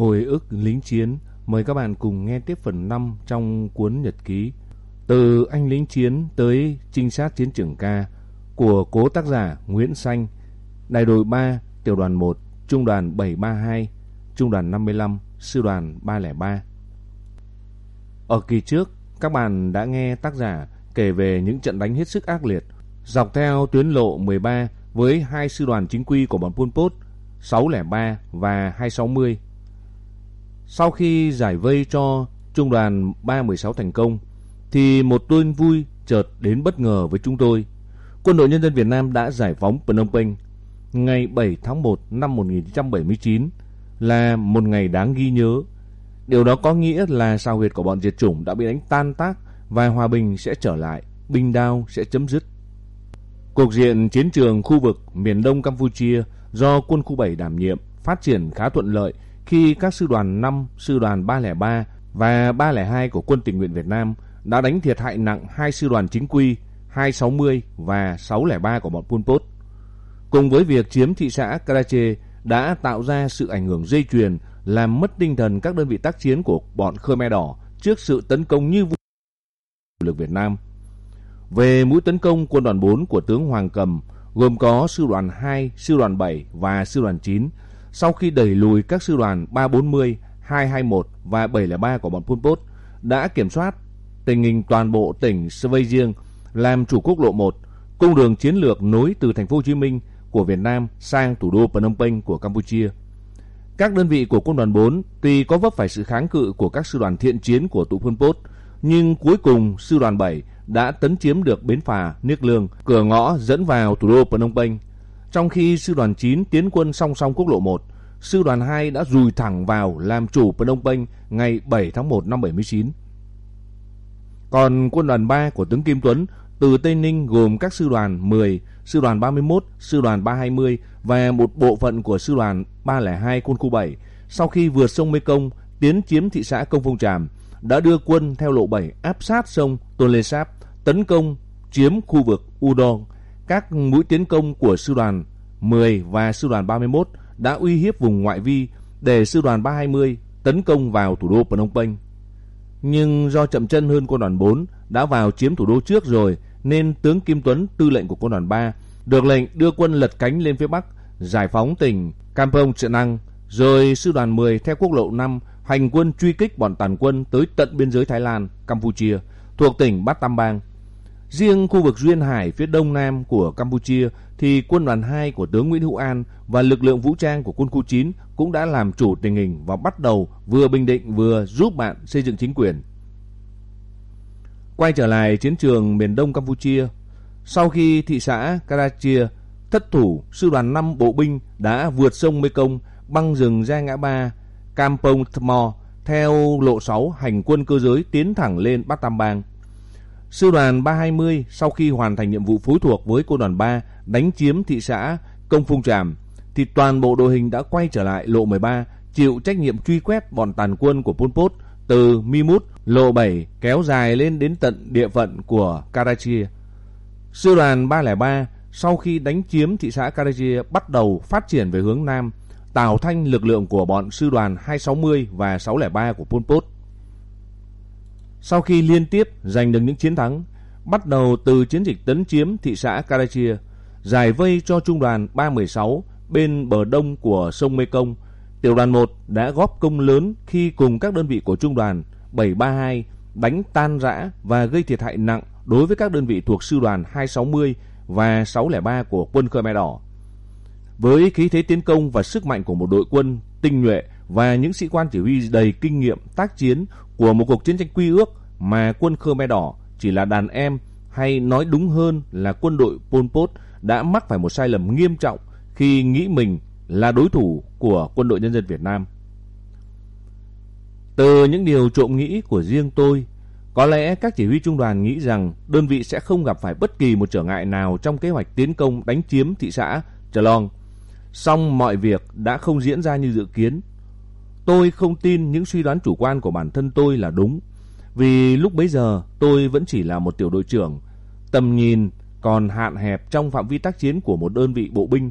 Hồi ức lính chiến, mời các bạn cùng nghe tiếp phần 5 trong cuốn nhật ký Từ anh lính chiến tới trinh sát chiến trường ca của cố tác giả Nguyễn Xanh, đại đội 3, tiểu đoàn 1, trung đoàn 732, trung đoàn 55, sư đoàn 303. Ở kỳ trước, các bạn đã nghe tác giả kể về những trận đánh hết sức ác liệt dọc theo tuyến lộ 13 với hai sư đoàn chính quy của bọn Pol Pot 603 và 260. Sau khi giải vây cho trung đoàn 316 thành công, thì một tin vui chợt đến bất ngờ với chúng tôi. Quân đội Nhân dân Việt Nam đã giải phóng Phnom Penh ngày 7 tháng 1 năm 1979 là một ngày đáng ghi nhớ. Điều đó có nghĩa là sao huyệt của bọn diệt chủng đã bị đánh tan tác và hòa bình sẽ trở lại, binh đao sẽ chấm dứt. Cuộc diện chiến trường khu vực miền đông Campuchia do quân khu 7 đảm nhiệm phát triển khá thuận lợi khi các sư đoàn 5, sư đoàn 303 và 302 của quân tình nguyện Việt Nam đã đánh thiệt hại nặng hai sư đoàn chính quy 260 và 603 của bọn Pol Pot. Cùng với việc chiếm thị xã Karache đã tạo ra sự ảnh hưởng dây chuyền làm mất tinh thần các đơn vị tác chiến của bọn Khmer Đỏ trước sự tấn công như vũ lực Việt Nam. Về mũi tấn công quân đoàn 4 của tướng Hoàng Cầm gồm có sư đoàn 2, sư đoàn 7 và sư đoàn 9 sau khi đẩy lùi các sư đoàn 340, 221 và 703 của bọn Pol Pot đã kiểm soát tình hình toàn bộ tỉnh Svay Riêng làm chủ quốc lộ 1, cung đường chiến lược nối từ thành phố Hồ Chí Minh của Việt Nam sang thủ đô Phnom Penh của Campuchia. Các đơn vị của quân đoàn 4 tuy có vấp phải sự kháng cự của các sư đoàn thiện chiến của tụ Pol Pot, nhưng cuối cùng sư đoàn 7 đã tấn chiếm được bến phà Niếc Lương, cửa ngõ dẫn vào thủ đô Phnom Penh. Trong khi sư đoàn 9 tiến quân song song quốc lộ 1, sư đoàn 2 đã rùi thẳng vào làm chủ Phnom Penh ngày 7 tháng 1 năm 79. Còn quân đoàn 3 của tướng Kim Tuấn từ Tây Ninh gồm các sư đoàn 10, sư đoàn 31, sư đoàn 320 và một bộ phận của sư đoàn 302 quân khu 7 sau khi vượt sông Mekong tiến chiếm thị xã Công Phong Tràm đã đưa quân theo lộ 7 áp sát sông Tonle Sap tấn công chiếm khu vực Udon. Các mũi tiến công của sư đoàn 10 và sư đoàn 31 đã uy hiếp vùng ngoại vi để sư đoàn 320 tấn công vào thủ đô Phnom Penh. Nhưng do chậm chân hơn quân đoàn 4 đã vào chiếm thủ đô trước rồi nên tướng Kim Tuấn, tư lệnh của quân đoàn 3, được lệnh đưa quân lật cánh lên phía Bắc, giải phóng tỉnh Kampong Trợ Năng, rồi sư đoàn 10 theo quốc lộ 5 hành quân truy kích bọn tàn quân tới tận biên giới Thái Lan, Campuchia, thuộc tỉnh Bát Tam Bang. Riêng khu vực Duyên Hải phía đông nam của Campuchia thì quân đoàn 2 của tướng Nguyễn Hữu An và lực lượng vũ trang của quân khu 9 cũng đã làm chủ tình hình và bắt đầu vừa bình định vừa giúp bạn xây dựng chính quyền. Quay trở lại chiến trường miền đông Campuchia, sau khi thị xã Karachia thất thủ, sư đoàn 5 bộ binh đã vượt sông Mekong băng rừng ra ngã ba Kampong Thmo theo lộ 6 hành quân cơ giới tiến thẳng lên Bát Tam Bang. Sư đoàn 320 sau khi hoàn thành nhiệm vụ phối thuộc với quân đoàn 3 đánh chiếm thị xã Công Phung Tràm thì toàn bộ đội hình đã quay trở lại lộ 13 chịu trách nhiệm truy quét bọn tàn quân của Pol Pot từ Mimut lộ 7 kéo dài lên đến tận địa phận của Karachia. Sư đoàn 303 sau khi đánh chiếm thị xã Karachia bắt đầu phát triển về hướng Nam, tạo thanh lực lượng của bọn sư đoàn 260 và 603 của Pol Pot. Sau khi liên tiếp giành được những chiến thắng, bắt đầu từ chiến dịch tấn chiếm thị xã Karachia, giải vây cho trung đoàn 316 bên bờ đông của sông Mekong, tiểu đoàn 1 đã góp công lớn khi cùng các đơn vị của trung đoàn 732 đánh tan rã và gây thiệt hại nặng đối với các đơn vị thuộc sư đoàn 260 và 603 của quân Khmer Đỏ. Với khí thế tiến công và sức mạnh của một đội quân tinh nhuệ và những sĩ quan chỉ huy đầy kinh nghiệm tác chiến của một cuộc chiến tranh quy ước mà quân Khmer Đỏ chỉ là đàn em hay nói đúng hơn là quân đội Pol Pot đã mắc phải một sai lầm nghiêm trọng khi nghĩ mình là đối thủ của quân đội nhân dân Việt Nam. Từ những điều trộm nghĩ của riêng tôi, có lẽ các chỉ huy trung đoàn nghĩ rằng đơn vị sẽ không gặp phải bất kỳ một trở ngại nào trong kế hoạch tiến công đánh chiếm thị xã Chalong. Song mọi việc đã không diễn ra như dự kiến. Tôi không tin những suy đoán chủ quan của bản thân tôi là đúng. Vì lúc bấy giờ tôi vẫn chỉ là một tiểu đội trưởng, tầm nhìn còn hạn hẹp trong phạm vi tác chiến của một đơn vị bộ binh.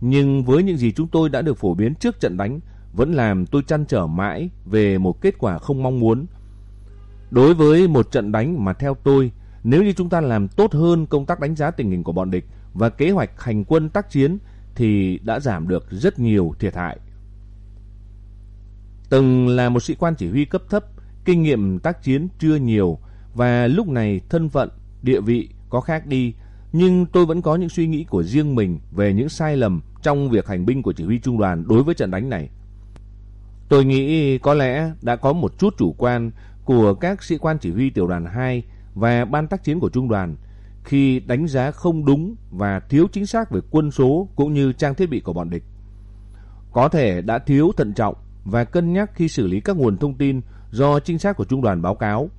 Nhưng với những gì chúng tôi đã được phổ biến trước trận đánh vẫn làm tôi chăn trở mãi về một kết quả không mong muốn. Đối với một trận đánh mà theo tôi, nếu như chúng ta làm tốt hơn công tác đánh giá tình hình của bọn địch và kế hoạch hành quân tác chiến thì đã giảm được rất nhiều thiệt hại. Từng là một sĩ quan chỉ huy cấp thấp, kinh nghiệm tác chiến chưa nhiều và lúc này thân phận, địa vị có khác đi, nhưng tôi vẫn có những suy nghĩ của riêng mình về những sai lầm trong việc hành binh của chỉ huy trung đoàn đối với trận đánh này. Tôi nghĩ có lẽ đã có một chút chủ quan của các sĩ quan chỉ huy tiểu đoàn 2 và ban tác chiến của trung đoàn khi đánh giá không đúng và thiếu chính xác về quân số cũng như trang thiết bị của bọn địch. Có thể đã thiếu thận trọng và cân nhắc khi xử lý các nguồn thông tin do trinh sát của trung đoàn báo cáo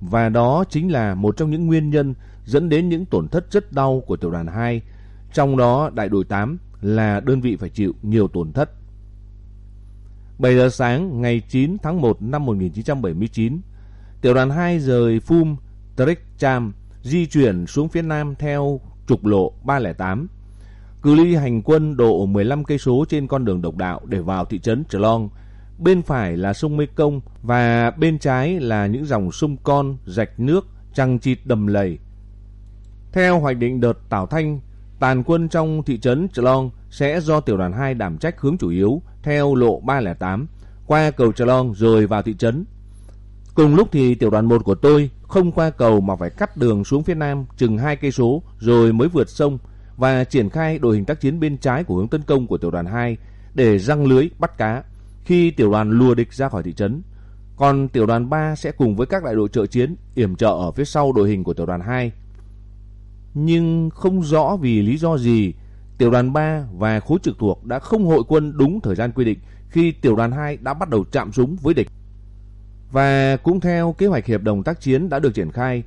và đó chính là một trong những nguyên nhân dẫn đến những tổn thất rất đau của tiểu đoàn 2, trong đó đại đội 8 là đơn vị phải chịu nhiều tổn thất. 7 giờ sáng ngày 9 tháng 1 năm 1979, tiểu đoàn 2 rời Phum, Trek di chuyển xuống phía nam theo trục lộ 308. Cự ly hành quân độ 15 cây số trên con đường độc đạo để vào thị trấn Trelong Bên phải là sông Mekong và bên trái là những dòng sông con, rạch nước, trăng chịt đầm lầy. Theo hoạch định đợt Tảo Thanh, tàn quân trong thị trấn Chlong sẽ do tiểu đoàn 2 đảm trách hướng chủ yếu theo lộ 308 qua cầu Chlong rồi vào thị trấn. Cùng lúc thì tiểu đoàn 1 của tôi không qua cầu mà phải cắt đường xuống phía nam chừng 2 cây số rồi mới vượt sông và triển khai đội hình tác chiến bên trái của hướng tấn công của tiểu đoàn 2 để răng lưới bắt cá khi tiểu đoàn lùa địch ra khỏi thị trấn. Còn tiểu đoàn 3 sẽ cùng với các đại đội trợ chiến yểm trợ ở phía sau đội hình của tiểu đoàn 2. Nhưng không rõ vì lý do gì, tiểu đoàn 3 và khối trực thuộc đã không hội quân đúng thời gian quy định khi tiểu đoàn 2 đã bắt đầu chạm súng với địch. Và cũng theo kế hoạch hiệp đồng tác chiến đã được triển khai,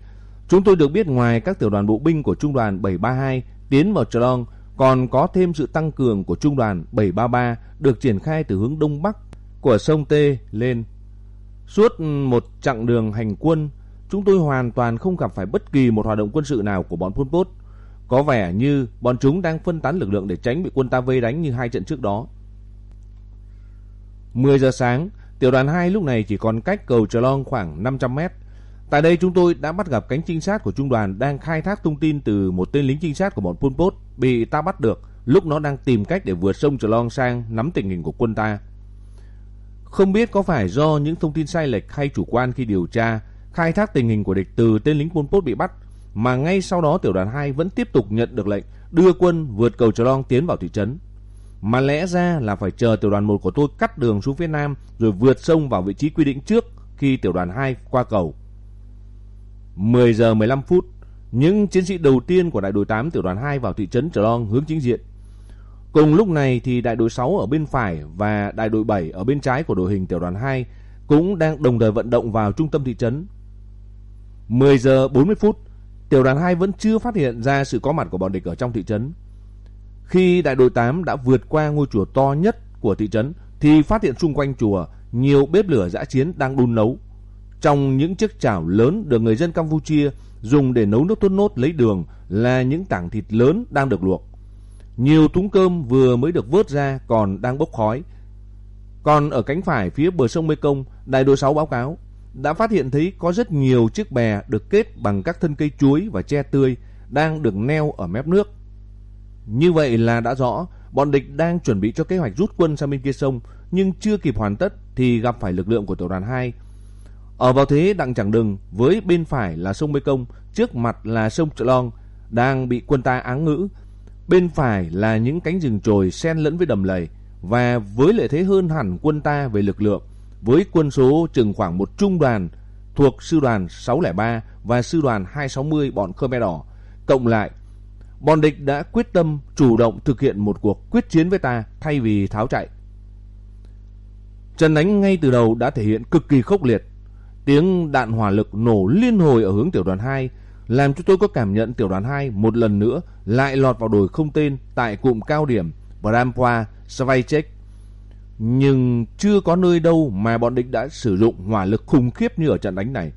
chúng tôi được biết ngoài các tiểu đoàn bộ binh của trung đoàn 732 tiến vào Chlong còn có thêm sự tăng cường của trung đoàn 733 được triển khai từ hướng đông bắc của sông Tê lên. Suốt một chặng đường hành quân, chúng tôi hoàn toàn không gặp phải bất kỳ một hoạt động quân sự nào của bọn Pol Pot. Có vẻ như bọn chúng đang phân tán lực lượng để tránh bị quân ta vây đánh như hai trận trước đó. 10 giờ sáng, tiểu đoàn 2 lúc này chỉ còn cách cầu Trà Long khoảng 500 mét. Tại đây chúng tôi đã bắt gặp cánh trinh sát của trung đoàn đang khai thác thông tin từ một tên lính trinh sát của bọn Pol Pot bị ta bắt được lúc nó đang tìm cách để vượt sông Trà Long sang nắm tình hình của quân ta. Không biết có phải do những thông tin sai lệch hay chủ quan khi điều tra, khai thác tình hình của địch từ tên lính Pol Pot bị bắt, mà ngay sau đó tiểu đoàn 2 vẫn tiếp tục nhận được lệnh đưa quân vượt cầu Trà Long tiến vào thị trấn. Mà lẽ ra là phải chờ tiểu đoàn 1 của tôi cắt đường xuống phía nam rồi vượt sông vào vị trí quy định trước khi tiểu đoàn 2 qua cầu. 10 giờ 15 phút, những chiến sĩ đầu tiên của đại đội 8 tiểu đoàn 2 vào thị trấn Trà Long hướng chính diện. Cùng lúc này thì đại đội 6 ở bên phải và đại đội 7 ở bên trái của đội hình tiểu đoàn 2 cũng đang đồng thời vận động vào trung tâm thị trấn. 10 giờ 40 phút, tiểu đoàn 2 vẫn chưa phát hiện ra sự có mặt của bọn địch ở trong thị trấn. Khi đại đội 8 đã vượt qua ngôi chùa to nhất của thị trấn thì phát hiện xung quanh chùa nhiều bếp lửa dã chiến đang đun nấu. Trong những chiếc chảo lớn được người dân Campuchia dùng để nấu nước thốt nốt lấy đường là những tảng thịt lớn đang được luộc. Nhiều thúng cơm vừa mới được vớt ra còn đang bốc khói. Còn ở cánh phải phía bờ sông Mekong, đại đội 6 báo cáo đã phát hiện thấy có rất nhiều chiếc bè được kết bằng các thân cây chuối và tre tươi đang được neo ở mép nước. Như vậy là đã rõ, bọn địch đang chuẩn bị cho kế hoạch rút quân sang bên kia sông, nhưng chưa kịp hoàn tất thì gặp phải lực lượng của tiểu đoàn 2. Ở vào thế đặng chẳng đừng, với bên phải là sông Mekong, trước mặt là sông Trợ Long, đang bị quân ta áng ngữ. Bên phải là những cánh rừng trồi xen lẫn với đầm lầy, và với lợi thế hơn hẳn quân ta về lực lượng, với quân số chừng khoảng một trung đoàn thuộc sư đoàn 603 và sư đoàn 260 bọn Khmer Đỏ, cộng lại bọn địch đã quyết tâm chủ động thực hiện một cuộc quyết chiến với ta thay vì tháo chạy. Trận đánh ngay từ đầu đã thể hiện cực kỳ khốc liệt. Tiếng đạn hỏa lực nổ liên hồi ở hướng tiểu đoàn 2 làm cho tôi có cảm nhận tiểu đoàn 2 một lần nữa lại lọt vào đồi không tên tại cụm cao điểm Brampoa Svaychek. Nhưng chưa có nơi đâu mà bọn địch đã sử dụng hỏa lực khủng khiếp như ở trận đánh này.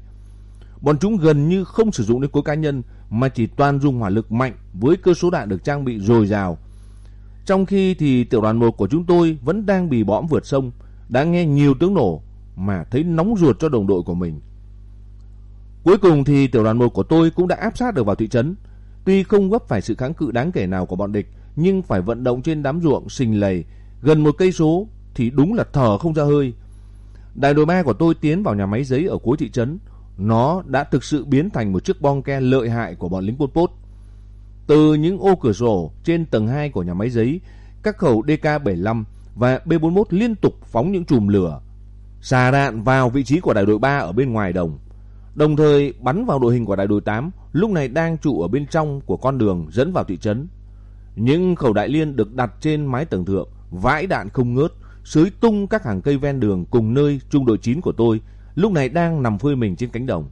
Bọn chúng gần như không sử dụng đến cối cá nhân, mà chỉ toàn dùng hỏa lực mạnh với cơ số đạn được trang bị dồi dào. Trong khi thì tiểu đoàn 1 của chúng tôi vẫn đang bị bõm vượt sông, đã nghe nhiều tiếng nổ mà thấy nóng ruột cho đồng đội của mình. Cuối cùng thì tiểu đoàn 1 của tôi cũng đã áp sát được vào thị trấn. Tuy không vấp phải sự kháng cự đáng kể nào của bọn địch, nhưng phải vận động trên đám ruộng sình lầy gần một cây số thì đúng là thở không ra hơi. Đại đội ma của tôi tiến vào nhà máy giấy ở cuối thị trấn. Nó đã thực sự biến thành một chiếc bong ke lợi hại của bọn lính Pol Pot. Từ những ô cửa sổ trên tầng 2 của nhà máy giấy, các khẩu DK-75 và B-41 liên tục phóng những chùm lửa, xà đạn vào vị trí của đại đội 3 ở bên ngoài đồng. Đồng thời bắn vào đội hình của đại đội 8, lúc này đang trụ ở bên trong của con đường dẫn vào thị trấn. Những khẩu đại liên được đặt trên mái tầng thượng, vãi đạn không ngớt, sới tung các hàng cây ven đường cùng nơi trung đội 9 của tôi, lúc này đang nằm phơi mình trên cánh đồng.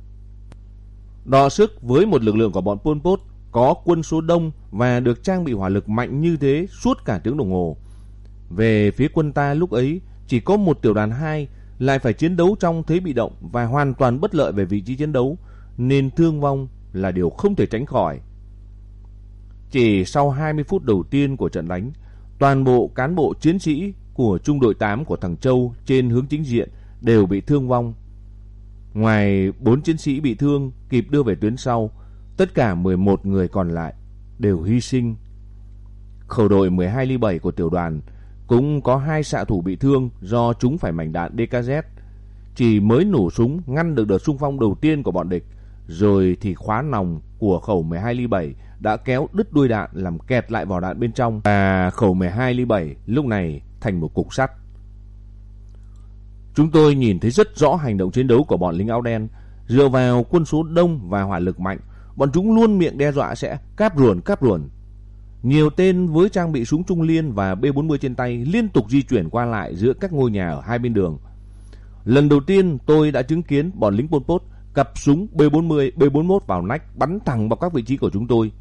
Đọ sức với một lực lượng của bọn Pol Pot có quân số đông và được trang bị hỏa lực mạnh như thế suốt cả tiếng đồng hồ. Về phía quân ta lúc ấy chỉ có một tiểu đoàn 2 lại phải chiến đấu trong thế bị động và hoàn toàn bất lợi về vị trí chiến đấu nên thương vong là điều không thể tránh khỏi. Chỉ sau 20 phút đầu tiên của trận đánh, toàn bộ cán bộ chiến sĩ của trung đội 8 của thằng Châu trên hướng chính diện đều bị thương vong. Ngoài 4 chiến sĩ bị thương kịp đưa về tuyến sau, tất cả 11 người còn lại đều hy sinh. Khẩu đội 12 ly 7 của tiểu đoàn cũng có hai xạ thủ bị thương do chúng phải mảnh đạn DKZ. Chỉ mới nổ súng ngăn được đợt xung phong đầu tiên của bọn địch, rồi thì khóa nòng của khẩu 12 ly 7 đã kéo đứt đuôi đạn làm kẹt lại vỏ đạn bên trong và khẩu 12 ly 7 lúc này thành một cục sắt. Chúng tôi nhìn thấy rất rõ hành động chiến đấu của bọn lính áo đen. Dựa vào quân số đông và hỏa lực mạnh, bọn chúng luôn miệng đe dọa sẽ cáp ruồn cáp ruồn. Nhiều tên với trang bị súng trung liên và B40 trên tay liên tục di chuyển qua lại giữa các ngôi nhà ở hai bên đường. Lần đầu tiên tôi đã chứng kiến bọn lính Pol Pot cặp súng B40, B41 vào nách bắn thẳng vào các vị trí của chúng tôi.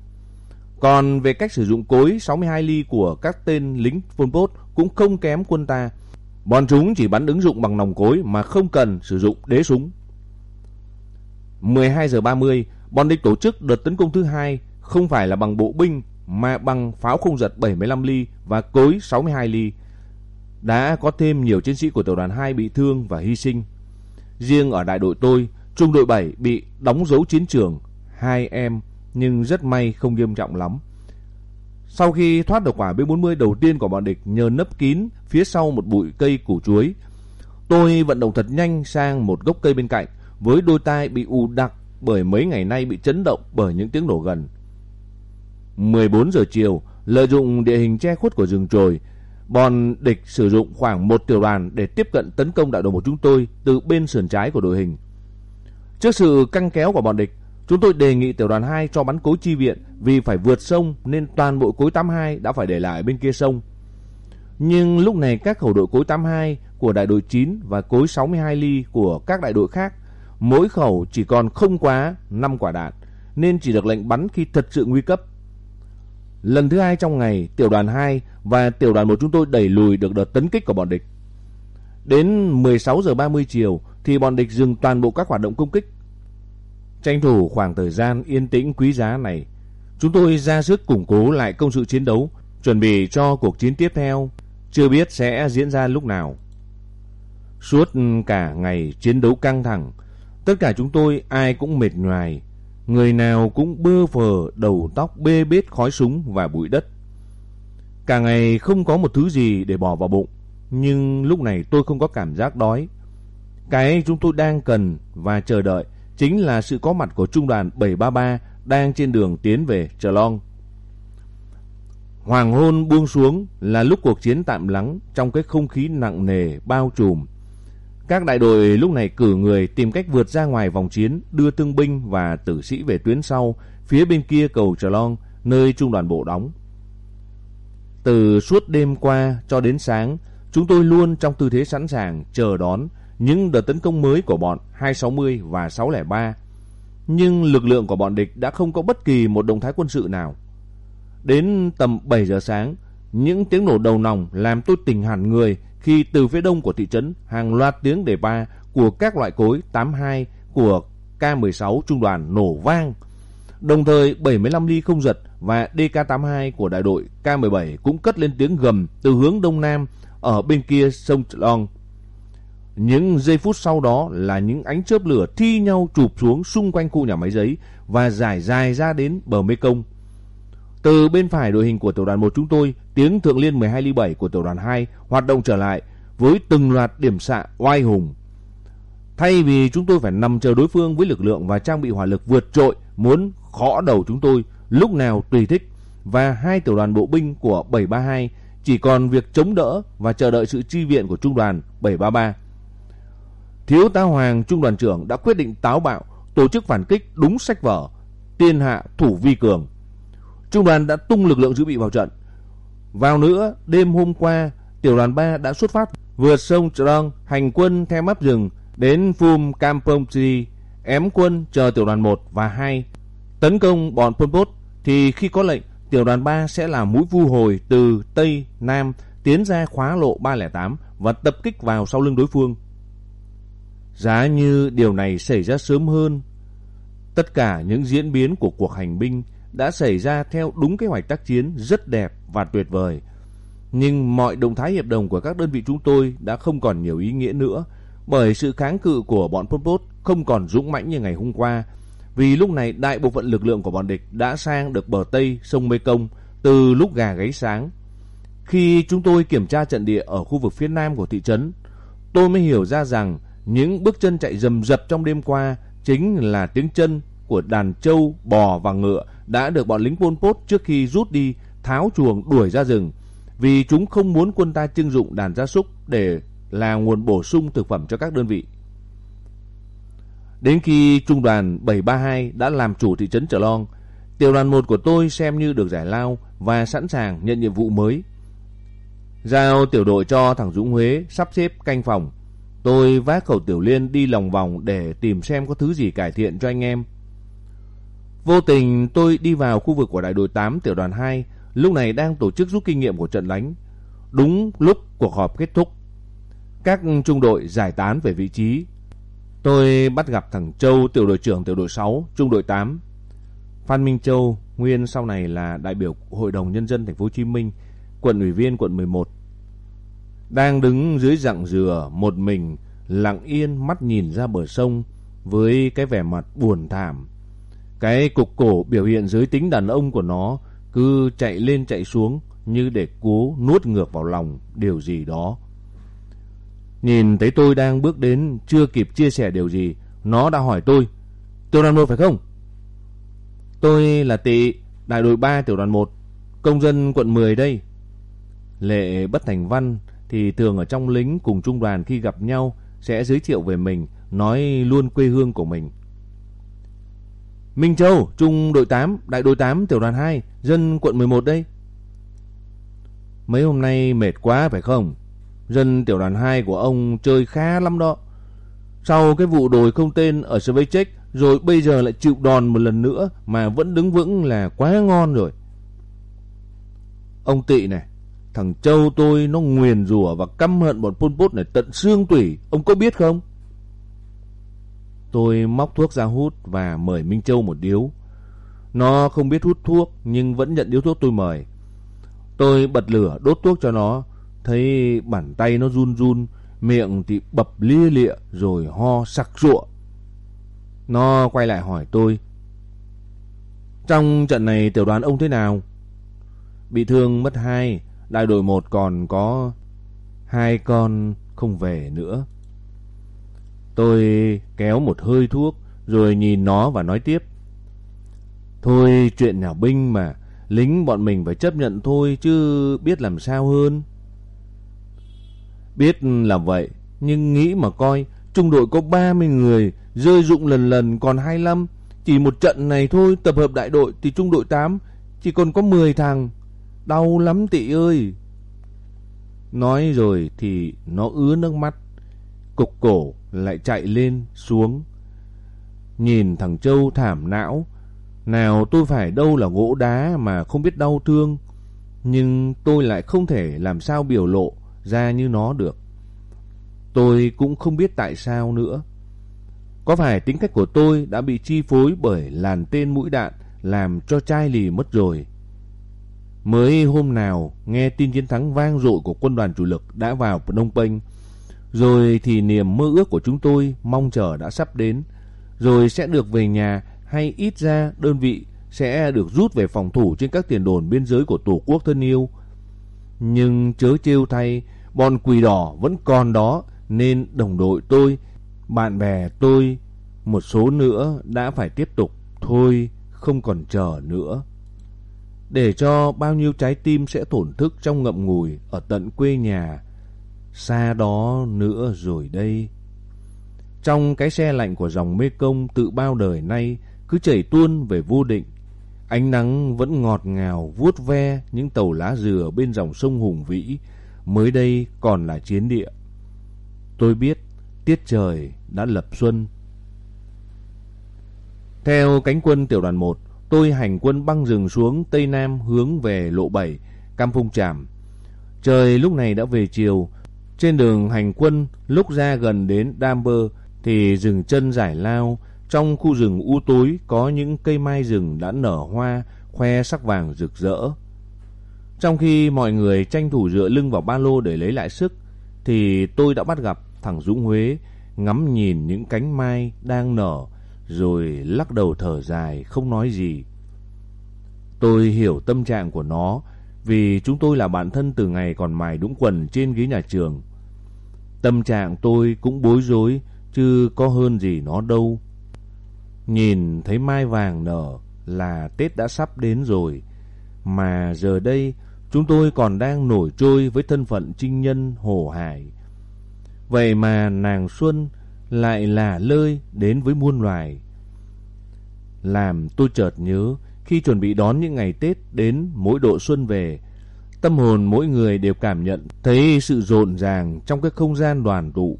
Còn về cách sử dụng cối 62 ly của các tên lính Pol Pot cũng không kém quân ta. Bọn chúng chỉ bắn ứng dụng bằng nòng cối mà không cần sử dụng đế súng. 12 giờ 30, bọn địch tổ chức đợt tấn công thứ hai không phải là bằng bộ binh mà bằng pháo không giật 75 ly và cối 62 ly. Đã có thêm nhiều chiến sĩ của tiểu đoàn 2 bị thương và hy sinh. Riêng ở đại đội tôi, trung đội 7 bị đóng dấu chiến trường, hai em nhưng rất may không nghiêm trọng lắm. Sau khi thoát được quả B40 đầu tiên của bọn địch nhờ nấp kín phía sau một bụi cây củ chuối, tôi vận động thật nhanh sang một gốc cây bên cạnh với đôi tai bị ù đặc bởi mấy ngày nay bị chấn động bởi những tiếng nổ gần. 14 giờ chiều, lợi dụng địa hình che khuất của rừng trồi, bọn địch sử dụng khoảng một tiểu đoàn để tiếp cận tấn công đại đội một chúng tôi từ bên sườn trái của đội hình. Trước sự căng kéo của bọn địch, chúng tôi đề nghị tiểu đoàn 2 cho bắn cối chi viện vì phải vượt sông nên toàn bộ cối 82 đã phải để lại bên kia sông. Nhưng lúc này các khẩu đội cối 82 của đại đội 9 và cối 62 ly của các đại đội khác, mỗi khẩu chỉ còn không quá 5 quả đạn, nên chỉ được lệnh bắn khi thật sự nguy cấp. Lần thứ hai trong ngày, tiểu đoàn 2 và tiểu đoàn 1 chúng tôi đẩy lùi được đợt tấn kích của bọn địch. Đến 16 giờ 30 chiều thì bọn địch dừng toàn bộ các hoạt động công kích. Tranh thủ khoảng thời gian yên tĩnh quý giá này, chúng tôi ra sức củng cố lại công sự chiến đấu, chuẩn bị cho cuộc chiến tiếp theo, chưa biết sẽ diễn ra lúc nào. Suốt cả ngày chiến đấu căng thẳng, tất cả chúng tôi ai cũng mệt nhoài, Người nào cũng bơ phờ đầu tóc bê bết khói súng và bụi đất. Cả ngày không có một thứ gì để bỏ vào bụng. Nhưng lúc này tôi không có cảm giác đói. Cái chúng tôi đang cần và chờ đợi chính là sự có mặt của trung đoàn 733 đang trên đường tiến về Trà Long. Hoàng hôn buông xuống là lúc cuộc chiến tạm lắng trong cái không khí nặng nề bao trùm các đại đội lúc này cử người tìm cách vượt ra ngoài vòng chiến, đưa thương binh và tử sĩ về tuyến sau, phía bên kia cầu Trà Long, nơi trung đoàn bộ đóng. Từ suốt đêm qua cho đến sáng, chúng tôi luôn trong tư thế sẵn sàng chờ đón những đợt tấn công mới của bọn 260 và 603. Nhưng lực lượng của bọn địch đã không có bất kỳ một động thái quân sự nào. Đến tầm 7 giờ sáng, những tiếng nổ đầu nòng làm tôi tỉnh hẳn người khi từ phía đông của thị trấn, hàng loạt tiếng đề ba của các loại cối 82 của K16 trung đoàn nổ vang. Đồng thời 75 ly không giật và DK82 của đại đội K17 cũng cất lên tiếng gầm từ hướng đông nam ở bên kia sông Long. Những giây phút sau đó là những ánh chớp lửa thi nhau chụp xuống xung quanh khu nhà máy giấy và giải dài ra đến bờ Mê Công. Từ bên phải đội hình của tiểu đoàn 1 chúng tôi, tiếng thượng liên 12 ly 7 của tiểu đoàn 2 hoạt động trở lại với từng loạt điểm xạ oai hùng. Thay vì chúng tôi phải nằm chờ đối phương với lực lượng và trang bị hỏa lực vượt trội muốn khó đầu chúng tôi lúc nào tùy thích và hai tiểu đoàn bộ binh của 732 chỉ còn việc chống đỡ và chờ đợi sự chi viện của trung đoàn 733. Thiếu tá Hoàng trung đoàn trưởng đã quyết định táo bạo tổ chức phản kích đúng sách vở, tiên hạ thủ vi cường. Trung đoàn đã tung lực lượng dự bị vào trận. Vào nữa, đêm hôm qua, tiểu đoàn 3 đã xuất phát vượt sông Trong hành quân theo map rừng đến Phum Kampong ém quân chờ tiểu đoàn 1 và 2 tấn công bọn Pol Pot thì khi có lệnh, tiểu đoàn 3 sẽ là mũi vu hồi từ Tây, Nam tiến ra khóa lộ 308 và tập kích vào sau lưng đối phương. Giá như điều này xảy ra sớm hơn, tất cả những diễn biến của cuộc hành binh đã xảy ra theo đúng kế hoạch tác chiến rất đẹp và tuyệt vời. Nhưng mọi động thái hiệp đồng của các đơn vị chúng tôi đã không còn nhiều ý nghĩa nữa bởi sự kháng cự của bọn Pol Pot không còn dũng mãnh như ngày hôm qua. Vì lúc này đại bộ phận lực lượng của bọn địch đã sang được bờ Tây sông Mê Công từ lúc gà gáy sáng. Khi chúng tôi kiểm tra trận địa ở khu vực phía nam của thị trấn, tôi mới hiểu ra rằng những bước chân chạy rầm rập trong đêm qua chính là tiếng chân của đàn trâu, bò và ngựa đã được bọn lính Pol Pot trước khi rút đi tháo chuồng đuổi ra rừng vì chúng không muốn quân ta trưng dụng đàn gia súc để là nguồn bổ sung thực phẩm cho các đơn vị. Đến khi trung đoàn 732 đã làm chủ thị trấn Trở Long, tiểu đoàn 1 của tôi xem như được giải lao và sẵn sàng nhận nhiệm vụ mới. Giao tiểu đội cho thằng Dũng Huế sắp xếp canh phòng. Tôi vác khẩu tiểu liên đi lòng vòng để tìm xem có thứ gì cải thiện cho anh em. Vô tình tôi đi vào khu vực của đại đội 8 tiểu đoàn 2, lúc này đang tổ chức rút kinh nghiệm của trận đánh. Đúng lúc cuộc họp kết thúc, các trung đội giải tán về vị trí. Tôi bắt gặp thằng Châu, tiểu đội trưởng tiểu đội 6, trung đội 8. Phan Minh Châu, nguyên sau này là đại biểu Hội đồng Nhân dân thành phố Hồ Chí Minh, quận ủy viên quận 11. Đang đứng dưới rặng dừa một mình, lặng yên mắt nhìn ra bờ sông với cái vẻ mặt buồn thảm. Cái cục cổ biểu hiện giới tính đàn ông của nó cứ chạy lên chạy xuống như để cố nuốt ngược vào lòng điều gì đó. Nhìn thấy tôi đang bước đến chưa kịp chia sẻ điều gì, nó đã hỏi tôi, tiểu đoàn 1 phải không? Tôi là Tị, đại đội 3 tiểu đoàn 1, công dân quận 10 đây. Lệ bất thành văn thì thường ở trong lính cùng trung đoàn khi gặp nhau sẽ giới thiệu về mình, nói luôn quê hương của mình. Minh Châu, trung đội 8, đại đội 8, tiểu đoàn 2, dân quận 11 đây. Mấy hôm nay mệt quá phải không? Dân tiểu đoàn 2 của ông chơi khá lắm đó. Sau cái vụ đồi không tên ở Svechek rồi bây giờ lại chịu đòn một lần nữa mà vẫn đứng vững là quá ngon rồi. Ông Tị này, thằng Châu tôi nó nguyền rủa và căm hận bọn Pol Pot này tận xương tủy, ông có biết không? Tôi móc thuốc ra hút và mời Minh Châu một điếu. Nó không biết hút thuốc nhưng vẫn nhận điếu thuốc tôi mời. Tôi bật lửa đốt thuốc cho nó, thấy bàn tay nó run run, miệng thì bập lia lịa rồi ho sặc sụa. Nó quay lại hỏi tôi. Trong trận này tiểu đoàn ông thế nào? Bị thương mất hai, đại đội một còn có hai con không về nữa. Tôi kéo một hơi thuốc rồi nhìn nó và nói tiếp. Thôi chuyện nhà binh mà, lính bọn mình phải chấp nhận thôi chứ biết làm sao hơn. Biết là vậy, nhưng nghĩ mà coi, trung đội có 30 người, rơi dụng lần lần còn 25. Chỉ một trận này thôi, tập hợp đại đội thì trung đội 8 chỉ còn có 10 thằng. Đau lắm tị ơi. Nói rồi thì nó ứa nước mắt. Cục cổ lại chạy lên xuống. Nhìn thằng Châu thảm não. Nào tôi phải đâu là gỗ đá mà không biết đau thương. Nhưng tôi lại không thể làm sao biểu lộ ra như nó được. Tôi cũng không biết tại sao nữa. Có phải tính cách của tôi đã bị chi phối bởi làn tên mũi đạn làm cho chai lì mất rồi? Mới hôm nào nghe tin chiến thắng vang dội của quân đoàn chủ lực đã vào Phnom Penh, rồi thì niềm mơ ước của chúng tôi mong chờ đã sắp đến. Rồi sẽ được về nhà hay ít ra đơn vị sẽ được rút về phòng thủ trên các tiền đồn biên giới của Tổ quốc thân yêu. Nhưng chớ trêu thay, bọn quỷ đỏ vẫn còn đó nên đồng đội tôi, bạn bè tôi, một số nữa đã phải tiếp tục. Thôi, không còn chờ nữa. Để cho bao nhiêu trái tim sẽ tổn thức trong ngậm ngùi ở tận quê nhà. Xa đó nữa rồi đây. Trong cái xe lạnh của dòng mê công tự bao đời nay cứ chảy tuôn về vô định. Ánh nắng vẫn ngọt ngào vuốt ve những tàu lá dừa bên dòng sông Hùng Vĩ, mới đây còn là chiến địa. Tôi biết tiết trời đã lập xuân. Theo cánh quân tiểu đoàn 1, tôi hành quân băng rừng xuống Tây Nam hướng về lộ 7, Cam Phung Tràm. Trời lúc này đã về chiều, trên đường hành quân lúc ra gần đến Damber thì dừng chân giải lao, trong khu rừng u tối có những cây mai rừng đã nở hoa, khoe sắc vàng rực rỡ. Trong khi mọi người tranh thủ dựa lưng vào ba lô để lấy lại sức, thì tôi đã bắt gặp thằng Dũng Huế ngắm nhìn những cánh mai đang nở, rồi lắc đầu thở dài không nói gì. Tôi hiểu tâm trạng của nó vì chúng tôi là bạn thân từ ngày còn mài đũng quần trên ghế nhà trường. Tâm trạng tôi cũng bối rối, chứ có hơn gì nó đâu. Nhìn thấy mai vàng nở là Tết đã sắp đến rồi. Mà giờ đây chúng tôi còn đang nổi trôi với thân phận trinh nhân hồ hải. Vậy mà nàng Xuân lại là lơi đến với muôn loài. Làm tôi chợt nhớ khi chuẩn bị đón những ngày Tết đến mỗi độ xuân về, tâm hồn mỗi người đều cảm nhận thấy sự rộn ràng trong cái không gian đoàn tụ.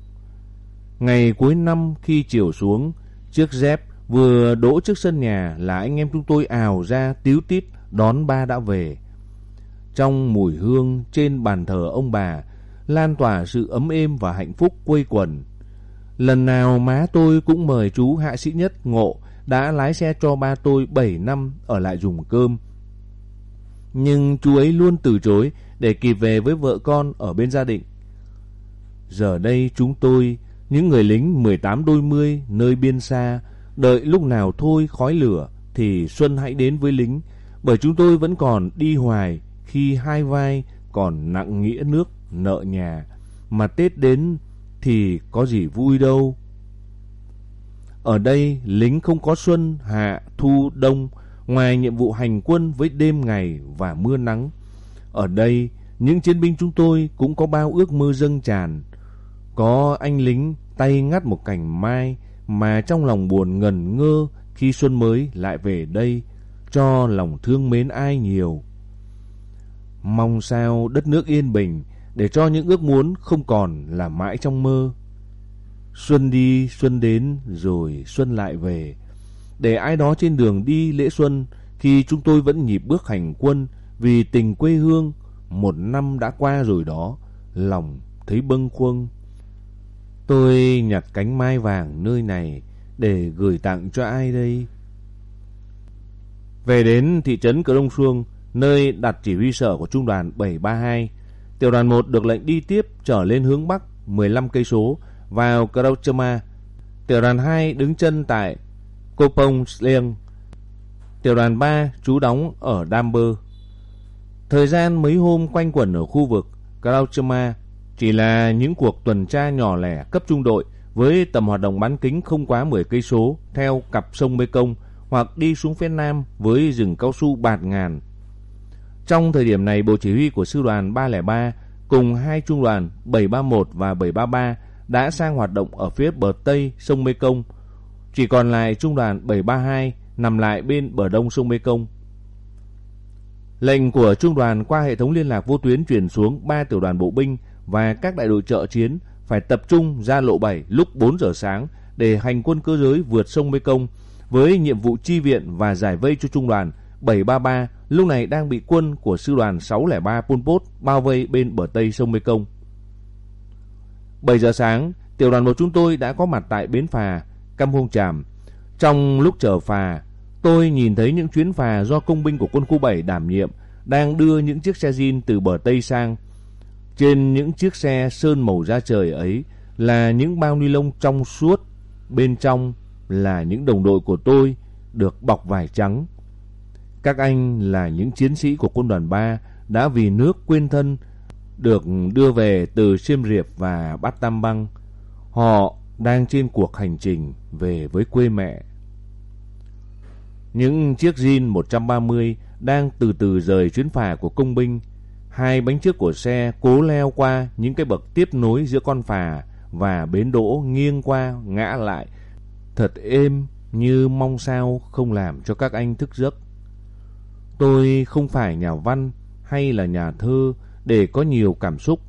Ngày cuối năm khi chiều xuống, chiếc dép vừa đỗ trước sân nhà là anh em chúng tôi ào ra tiếu tít đón ba đã về. Trong mùi hương trên bàn thờ ông bà, lan tỏa sự ấm êm và hạnh phúc quây quần. Lần nào má tôi cũng mời chú hạ sĩ nhất ngộ đã lái xe cho ba tôi 7 năm ở lại dùng cơm. Nhưng chú ấy luôn từ chối để kịp về với vợ con ở bên gia đình. Giờ đây chúng tôi, những người lính 18 đôi mươi nơi biên xa, đợi lúc nào thôi khói lửa thì Xuân hãy đến với lính, bởi chúng tôi vẫn còn đi hoài khi hai vai còn nặng nghĩa nước nợ nhà, mà Tết đến thì có gì vui đâu. Ở đây lính không có xuân, hạ, thu, đông, ngoài nhiệm vụ hành quân với đêm ngày và mưa nắng. Ở đây, những chiến binh chúng tôi cũng có bao ước mơ dâng tràn. Có anh lính tay ngắt một cành mai mà trong lòng buồn ngần ngơ khi xuân mới lại về đây, cho lòng thương mến ai nhiều. Mong sao đất nước yên bình, để cho những ước muốn không còn là mãi trong mơ. Xuân đi, xuân đến, rồi xuân lại về. Để ai đó trên đường đi lễ xuân, khi chúng tôi vẫn nhịp bước hành quân vì tình quê hương, một năm đã qua rồi đó, lòng thấy bâng khuâng. Tôi nhặt cánh mai vàng nơi này để gửi tặng cho ai đây? Về đến thị trấn cửa Đông Xuông, nơi đặt chỉ huy sở của trung đoàn 732, Tiểu đoàn 1 được lệnh đi tiếp trở lên hướng bắc 15 cây số vào Krauchama. Tiểu đoàn 2 đứng chân tại Kopong Slieng. Tiểu đoàn 3 trú đóng ở Damber. Thời gian mấy hôm quanh quẩn ở khu vực Krauchama chỉ là những cuộc tuần tra nhỏ lẻ cấp trung đội với tầm hoạt động bán kính không quá 10 cây số theo cặp sông Mekong hoặc đi xuống phía nam với rừng cao su bạt ngàn trong thời điểm này, Bộ Chỉ huy của Sư đoàn 303 cùng hai trung đoàn 731 và 733 đã sang hoạt động ở phía bờ Tây sông Mekong. Chỉ còn lại trung đoàn 732 nằm lại bên bờ đông sông Mekong. Lệnh của trung đoàn qua hệ thống liên lạc vô tuyến chuyển xuống ba tiểu đoàn bộ binh và các đại đội trợ chiến phải tập trung ra lộ 7 lúc 4 giờ sáng để hành quân cơ giới vượt sông Mekong với nhiệm vụ chi viện và giải vây cho trung đoàn 733 lúc này đang bị quân của sư đoàn 603 Pol Pot bao vây bên bờ tây sông Mekong. 7 giờ sáng, tiểu đoàn một chúng tôi đã có mặt tại bến phà Cam Hung Tràm. Trong lúc chờ phà, tôi nhìn thấy những chuyến phà do công binh của quân khu 7 đảm nhiệm đang đưa những chiếc xe zin từ bờ Tây sang. Trên những chiếc xe sơn màu da trời ấy là những bao ni lông trong suốt, bên trong là những đồng đội của tôi được bọc vải trắng. Các anh là những chiến sĩ của quân đoàn 3 đã vì nước quên thân, được đưa về từ Siem Reap và Bát Tam Băng. Họ đang trên cuộc hành trình về với quê mẹ. Những chiếc Jin 130 đang từ từ rời chuyến phà của công binh. Hai bánh trước của xe cố leo qua những cái bậc tiếp nối giữa con phà và bến đỗ nghiêng qua, ngã lại. Thật êm như mong sao không làm cho các anh thức giấc. Tôi không phải nhà văn hay là nhà thơ để có nhiều cảm xúc.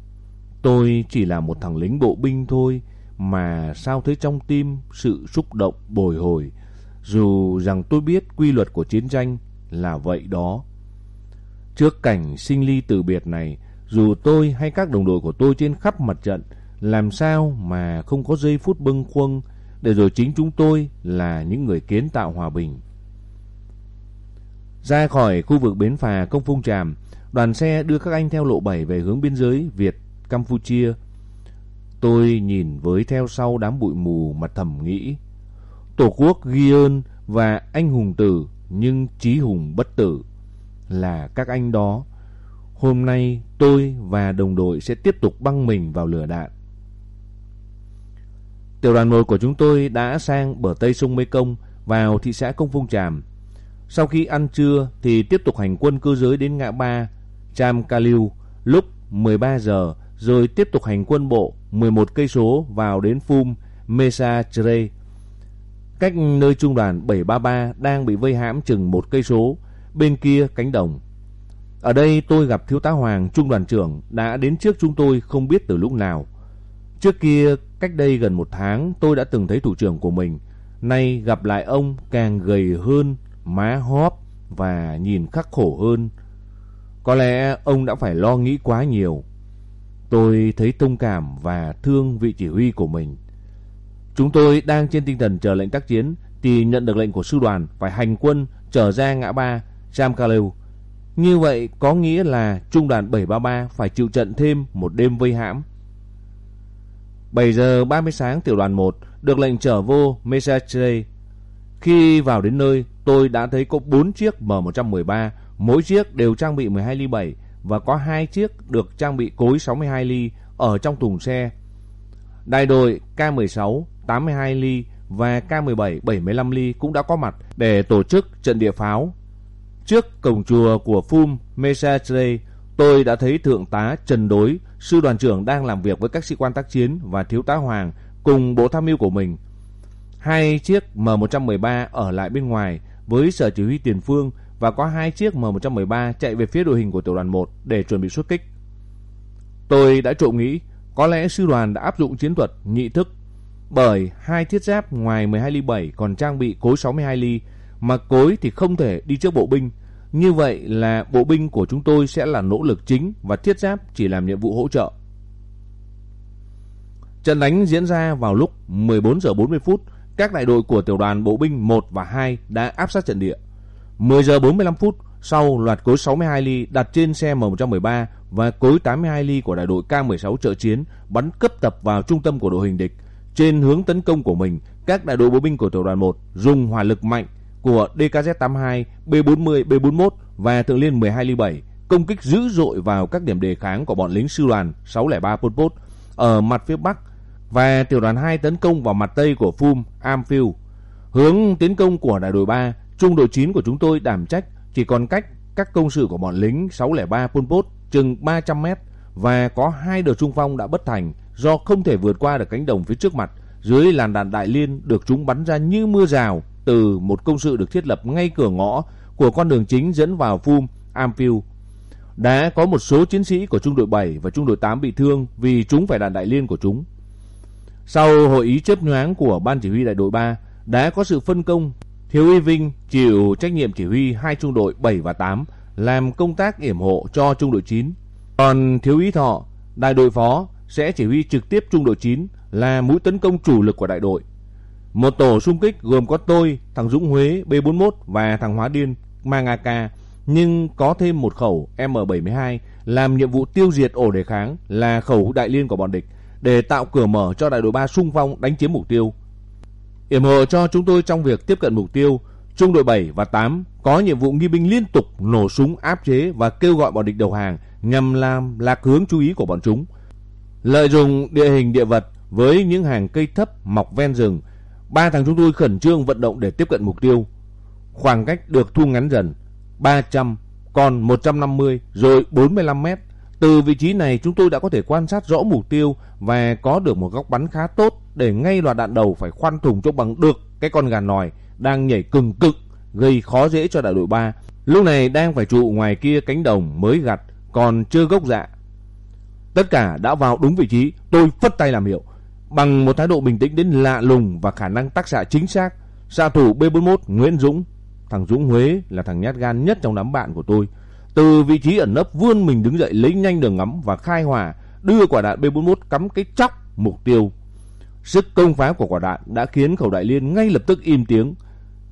Tôi chỉ là một thằng lính bộ binh thôi mà sao thấy trong tim sự xúc động bồi hồi dù rằng tôi biết quy luật của chiến tranh là vậy đó. Trước cảnh sinh ly từ biệt này, dù tôi hay các đồng đội của tôi trên khắp mặt trận, làm sao mà không có giây phút bâng khuâng, để rồi chính chúng tôi là những người kiến tạo hòa bình. Ra khỏi khu vực bến phà công phung tràm, đoàn xe đưa các anh theo lộ 7 về hướng biên giới Việt, Campuchia. Tôi nhìn với theo sau đám bụi mù mà thầm nghĩ. Tổ quốc ghi ơn và anh hùng tử nhưng chí hùng bất tử là các anh đó. Hôm nay tôi và đồng đội sẽ tiếp tục băng mình vào lửa đạn. Tiểu đoàn 1 của chúng tôi đã sang bờ tây sông Mekong vào thị xã Công Phung Tràm. Sau khi ăn trưa thì tiếp tục hành quân cơ giới đến ngã ba Cham Kaliu lúc 13 giờ rồi tiếp tục hành quân bộ 11 cây số vào đến Phum Mesa Tre Cách nơi trung đoàn 733 đang bị vây hãm chừng một cây số, bên kia cánh đồng. Ở đây tôi gặp thiếu tá Hoàng, trung đoàn trưởng, đã đến trước chúng tôi không biết từ lúc nào. Trước kia, cách đây gần một tháng, tôi đã từng thấy thủ trưởng của mình. Nay gặp lại ông càng gầy hơn, má hóp và nhìn khắc khổ hơn. Có lẽ ông đã phải lo nghĩ quá nhiều. Tôi thấy thông cảm và thương vị chỉ huy của mình. Chúng tôi đang trên tinh thần chờ lệnh tác chiến thì nhận được lệnh của sư đoàn phải hành quân trở ra ngã ba Jamkaleu. Như vậy có nghĩa là trung đoàn 733 phải chịu trận thêm một đêm vây hãm. 7 giờ 30 sáng tiểu đoàn 1 được lệnh trở vô Mesachre. Khi vào đến nơi, tôi đã thấy có 4 chiếc M113, mỗi chiếc đều trang bị 12 ly 7 và có hai chiếc được trang bị cối 62 ly ở trong thùng xe. Đại đội K16 82 ly và K17 75 ly cũng đã có mặt để tổ chức trận địa pháo. Trước cổng chùa của Phum Mesatre, tôi đã thấy Thượng tá Trần Đối, sư đoàn trưởng đang làm việc với các sĩ quan tác chiến và thiếu tá Hoàng cùng bộ tham mưu của mình. Hai chiếc M113 ở lại bên ngoài với sở chỉ huy tiền phương và có hai chiếc M113 chạy về phía đội hình của tiểu đoàn 1 để chuẩn bị xuất kích. Tôi đã trộm nghĩ có lẽ sư đoàn đã áp dụng chiến thuật nhị thức bởi hai thiết giáp ngoài 12 ly 7 còn trang bị cối 62 ly, mà cối thì không thể đi trước bộ binh. Như vậy là bộ binh của chúng tôi sẽ là nỗ lực chính và thiết giáp chỉ làm nhiệm vụ hỗ trợ. Trận đánh diễn ra vào lúc 14 giờ 40 phút, các đại đội của tiểu đoàn bộ binh 1 và 2 đã áp sát trận địa. 10 giờ 45 phút, sau loạt cối 62 ly đặt trên xe M113 và cối 82 ly của đại đội K16 trợ chiến bắn cấp tập vào trung tâm của đội hình địch, trên hướng tấn công của mình, các đại đội bộ binh của tiểu đoàn 1 dùng hỏa lực mạnh của DKZ-82, B-40, B-41 và thượng liên 12 ly 7 công kích dữ dội vào các điểm đề kháng của bọn lính sư đoàn 603 Pol Pot ở mặt phía bắc và tiểu đoàn 2 tấn công vào mặt tây của Phum, Amphil Hướng tiến công của đại đội 3, trung đội 9 của chúng tôi đảm trách chỉ còn cách các công sự của bọn lính 603 Pol Pot chừng 300 mét và có hai đợt trung phong đã bất thành do không thể vượt qua được cánh đồng phía trước mặt, dưới làn đạn đại liên được chúng bắn ra như mưa rào từ một công sự được thiết lập ngay cửa ngõ của con đường chính dẫn vào Phum, Ampil. Đã có một số chiến sĩ của trung đội 7 và trung đội 8 bị thương vì chúng phải đạn đại liên của chúng. Sau hội ý chớp nhoáng của ban chỉ huy đại đội 3, đã có sự phân công Thiếu úy Vinh chịu trách nhiệm chỉ huy hai trung đội 7 và 8 làm công tác yểm hộ cho trung đội 9. Còn Thiếu úy Thọ, đại đội phó sẽ chỉ huy trực tiếp trung đội 9 là mũi tấn công chủ lực của đại đội. Một tổ xung kích gồm có tôi, thằng Dũng Huế B41 và thằng Hóa Điên mang AK nhưng có thêm một khẩu M72 làm nhiệm vụ tiêu diệt ổ đề kháng là khẩu đại liên của bọn địch để tạo cửa mở cho đại đội 3 xung phong đánh chiếm mục tiêu. Yểm hộ cho chúng tôi trong việc tiếp cận mục tiêu, trung đội 7 và 8 có nhiệm vụ nghi binh liên tục nổ súng áp chế và kêu gọi bọn địch đầu hàng nhằm làm lạc hướng chú ý của bọn chúng. Lợi dụng địa hình địa vật với những hàng cây thấp mọc ven rừng, ba thằng chúng tôi khẩn trương vận động để tiếp cận mục tiêu. Khoảng cách được thu ngắn dần, 300, còn 150 rồi 45 mét. Từ vị trí này chúng tôi đã có thể quan sát rõ mục tiêu và có được một góc bắn khá tốt để ngay loạt đạn đầu phải khoan thùng cho bằng được cái con gà nòi đang nhảy cừng cực gây khó dễ cho đại đội 3. Lúc này đang phải trụ ngoài kia cánh đồng mới gặt còn chưa gốc dạ. Tất cả đã vào đúng vị trí, tôi phất tay làm hiệu. Bằng một thái độ bình tĩnh đến lạ lùng và khả năng tác xạ chính xác, xạ thủ B41 Nguyễn Dũng, thằng Dũng Huế là thằng nhát gan nhất trong đám bạn của tôi, từ vị trí ẩn nấp vươn mình đứng dậy lấy nhanh đường ngắm và khai hỏa, đưa quả đạn B41 cắm cái chóc mục tiêu. Sức công phá của quả đạn đã khiến khẩu đại liên ngay lập tức im tiếng.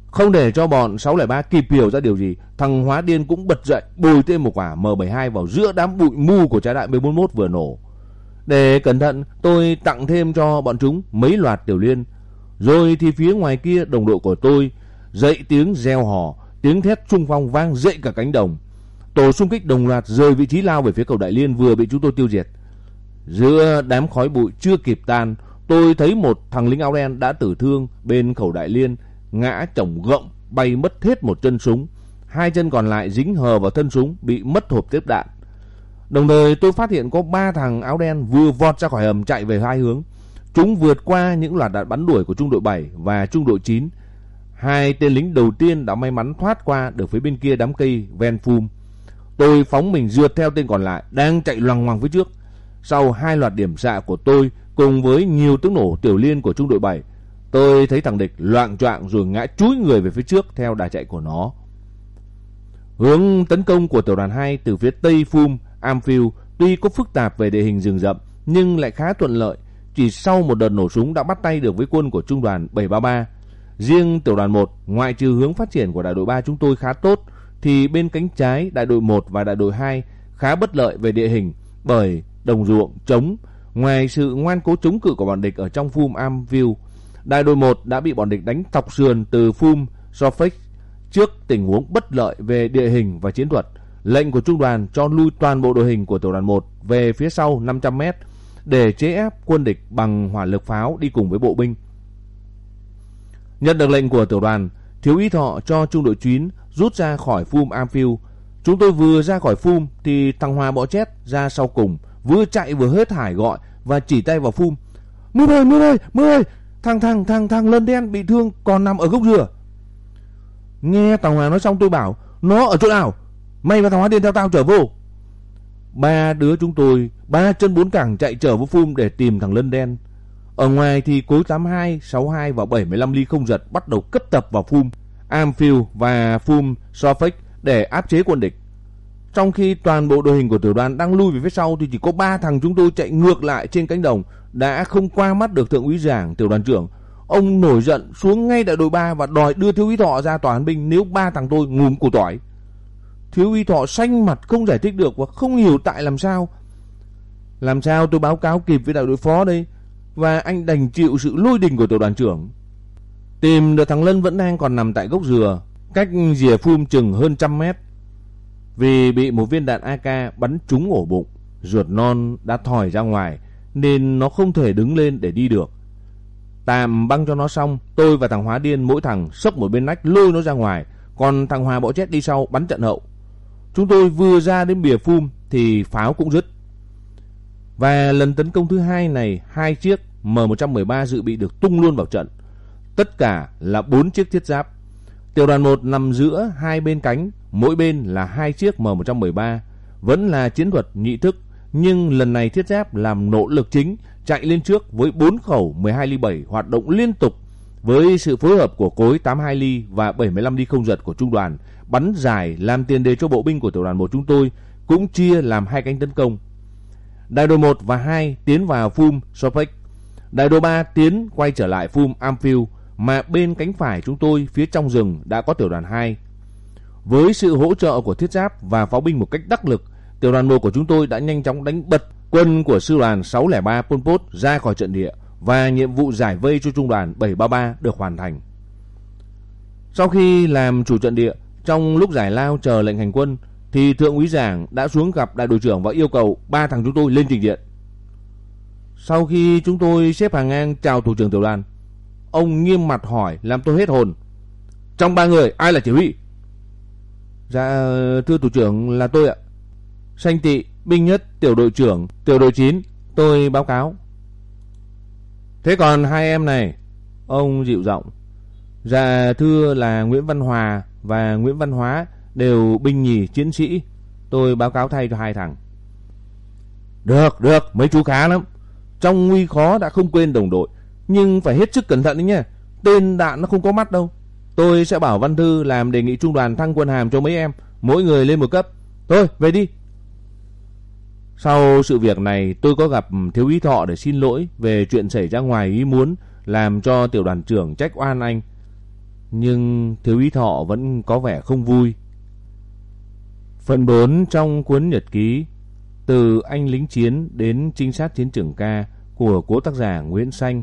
Không để cho bọn 603 kịp hiểu ra điều gì, thằng hóa điên cũng bật dậy bùi thêm một quả M72 vào giữa đám bụi mù của trái đạn B41 vừa nổ. Để cẩn thận, tôi tặng thêm cho bọn chúng mấy loạt tiểu liên. Rồi thì phía ngoài kia đồng đội của tôi dậy tiếng reo hò, tiếng thét trung phong vang dậy cả cánh đồng. Tổ xung kích đồng loạt rời vị trí lao về phía cầu Đại Liên vừa bị chúng tôi tiêu diệt. Giữa đám khói bụi chưa kịp tan, tôi thấy một thằng lính áo đen đã tử thương bên khẩu Đại Liên, ngã chồng gọng, bay mất hết một chân súng. Hai chân còn lại dính hờ vào thân súng, bị mất hộp tiếp đạn. Đồng thời tôi phát hiện có ba thằng áo đen vừa vọt ra khỏi hầm chạy về hai hướng. Chúng vượt qua những loạt đạn bắn đuổi của trung đội 7 và trung đội 9. Hai tên lính đầu tiên đã may mắn thoát qua được phía bên kia đám cây ven phum. Tôi phóng mình rượt theo tên còn lại đang chạy loằng ngoằng phía trước. Sau hai loạt điểm xạ của tôi cùng với nhiều tiếng nổ tiểu liên của trung đội 7, tôi thấy thằng địch loạn choạng rồi ngã chúi người về phía trước theo đà chạy của nó. Hướng tấn công của tiểu đoàn 2 từ phía tây phum Amfield tuy có phức tạp về địa hình rừng rậm nhưng lại khá thuận lợi. Chỉ sau một đợt nổ súng đã bắt tay được với quân của trung đoàn 733. Riêng tiểu đoàn 1, ngoại trừ hướng phát triển của đại đội 3 chúng tôi khá tốt, thì bên cánh trái đại đội 1 và đại đội 2 khá bất lợi về địa hình bởi đồng ruộng, trống. Ngoài sự ngoan cố chống cự của bọn địch ở trong phum view đại đội 1 đã bị bọn địch đánh tọc sườn từ phum Sofix trước tình huống bất lợi về địa hình và chiến thuật. Lệnh của trung đoàn cho lui toàn bộ đội hình của tiểu đoàn 1 về phía sau 500 mét để chế ép quân địch bằng hỏa lực pháo đi cùng với bộ binh. Nhận được lệnh của tiểu đoàn, thiếu úy thọ cho trung đội 9 rút ra khỏi phum Amphiu. Chúng tôi vừa ra khỏi phum thì thằng Hòa bỏ chết ra sau cùng, vừa chạy vừa hớt hải gọi và chỉ tay vào phum. Mưa ơi, mưa ơi, mưa ơi, thằng thằng thằng thằng lân đen bị thương còn nằm ở gốc dừa. Nghe thằng Hòa nói xong tôi bảo, nó ở chỗ nào? Mày và thằng Hóa điên theo tao trở vô. Ba đứa chúng tôi, ba chân bốn cẳng chạy trở vô phum để tìm thằng lân đen. Ở ngoài thì cối 82, 62 và 75 ly không giật bắt đầu cấp tập vào phum. Amfield và Phum Suffolk để áp chế quân địch. Trong khi toàn bộ đội hình của tiểu đoàn đang lui về phía sau thì chỉ có ba thằng chúng tôi chạy ngược lại trên cánh đồng đã không qua mắt được thượng úy giảng, tiểu đoàn trưởng. Ông nổi giận xuống ngay đại đội 3 và đòi đưa thiếu úy thọ ra tòa án binh nếu ba thằng tôi ngùm củ tỏi. Thiếu úy thọ xanh mặt không giải thích được và không hiểu tại làm sao. Làm sao tôi báo cáo kịp với đại đội phó đây và anh đành chịu sự lôi đình của tiểu đoàn trưởng. Tìm được thằng Lân vẫn đang còn nằm tại gốc dừa, cách rìa phum chừng hơn trăm mét. Vì bị một viên đạn AK bắn trúng ổ bụng, ruột non đã thòi ra ngoài, nên nó không thể đứng lên để đi được. Tạm băng cho nó xong, tôi và thằng Hóa Điên mỗi thằng sốc một bên nách lôi nó ra ngoài, còn thằng Hòa bỏ chết đi sau bắn trận hậu. Chúng tôi vừa ra đến bìa phum thì pháo cũng dứt. Và lần tấn công thứ hai này, hai chiếc M113 dự bị được tung luôn vào trận. Tất cả là 4 chiếc thiết giáp. Tiểu đoàn 1 nằm giữa hai bên cánh, mỗi bên là hai chiếc M113. Vẫn là chiến thuật nhị thức, nhưng lần này thiết giáp làm nỗ lực chính, chạy lên trước với 4 khẩu 12 ly 7 hoạt động liên tục với sự phối hợp của cối 82 ly và 75 ly không giật của trung đoàn, bắn dài làm tiền đề cho bộ binh của tiểu đoàn 1 chúng tôi cũng chia làm hai cánh tấn công. Đại đội 1 và 2 tiến vào Phum Sopec. Đại đội 3 tiến quay trở lại Phum Amfield mà bên cánh phải chúng tôi phía trong rừng đã có tiểu đoàn 2. Với sự hỗ trợ của thiết giáp và pháo binh một cách đắc lực, tiểu đoàn 1 của chúng tôi đã nhanh chóng đánh bật quân của sư đoàn 603 Pol Pot ra khỏi trận địa và nhiệm vụ giải vây cho trung đoàn 733 được hoàn thành. Sau khi làm chủ trận địa, trong lúc giải lao chờ lệnh hành quân, thì thượng úy giảng đã xuống gặp đại đội trưởng và yêu cầu ba thằng chúng tôi lên trình diện. Sau khi chúng tôi xếp hàng ngang chào thủ trưởng tiểu đoàn, ông nghiêm mặt hỏi làm tôi hết hồn. Trong ba người ai là chỉ huy? Dạ thưa thủ trưởng là tôi ạ. Sanh tị, binh nhất, tiểu đội trưởng, tiểu đội 9, tôi báo cáo. Thế còn hai em này, ông dịu giọng. Dạ thưa là Nguyễn Văn Hòa và Nguyễn Văn Hóa đều binh nhì chiến sĩ. Tôi báo cáo thay cho hai thằng. Được, được, mấy chú khá lắm. Trong nguy khó đã không quên đồng đội. Nhưng phải hết sức cẩn thận đấy nhé. Tên đạn nó không có mắt đâu. Tôi sẽ bảo Văn Thư làm đề nghị trung đoàn thăng quân hàm cho mấy em. Mỗi người lên một cấp. Thôi, về đi. Sau sự việc này tôi có gặp thiếu úy thọ để xin lỗi về chuyện xảy ra ngoài ý muốn làm cho tiểu đoàn trưởng trách oan anh. Nhưng thiếu úy thọ vẫn có vẻ không vui. Phần 4 trong cuốn nhật ký Từ anh lính chiến đến trinh sát chiến trường ca của cố tác giả Nguyễn Xanh